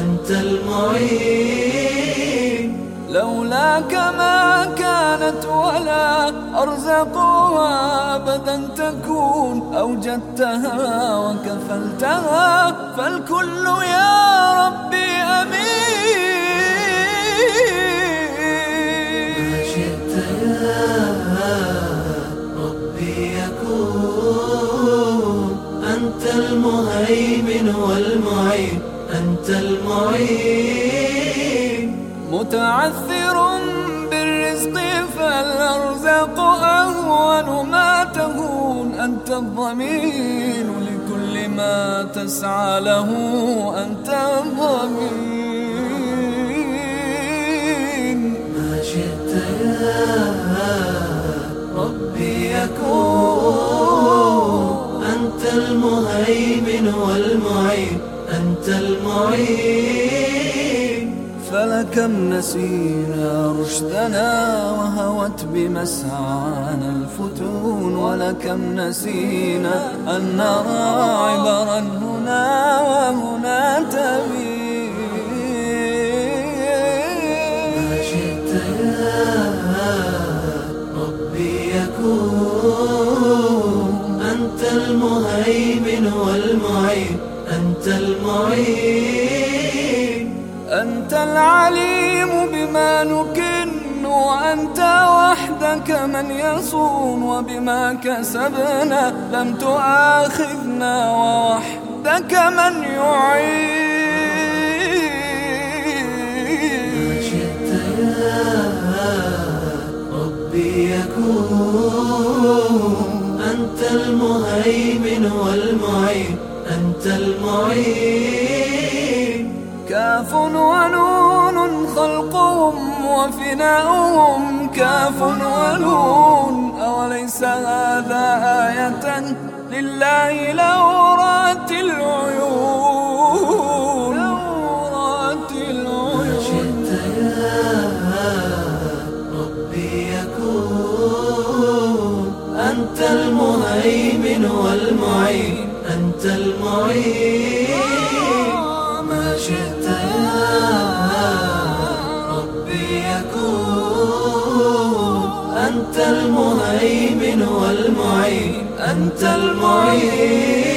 أنت المعين. لولاك ما كانت ولا أرزقها أبدا تكون. أوجدتها وكفلتها فالكل يا ربي ما أمين شئت يا ربي يكون. أنت المهيمن والمعين. أنت المعين. متعثر بالرزق فالأرزاق أهون ما تهون. أنت الضمين لكل ما تسعى له. أنت الضمين ما شئت يا ربي يكون. أنت المهيمن والمعين. أنت المعين فلكم نسينا رشدنا وهوت بمسعانا الفتون. ولكم نسينا أن نرى عبرا هنا وهنا ما تبين شئت يا المعين أنت العليم بما نكن وأنت وحدك من يصون وبما كسبنا لم تؤاخذنا ووحدك من ما يعين شئت يا أنت المعين. كاف ونون خلقهم وفناؤهم. كاف ونون أوليس هذا آية لله لو رأت أنت المعين ما شئت ربي يكون أنت المهيمن والمعين. أنت المعين.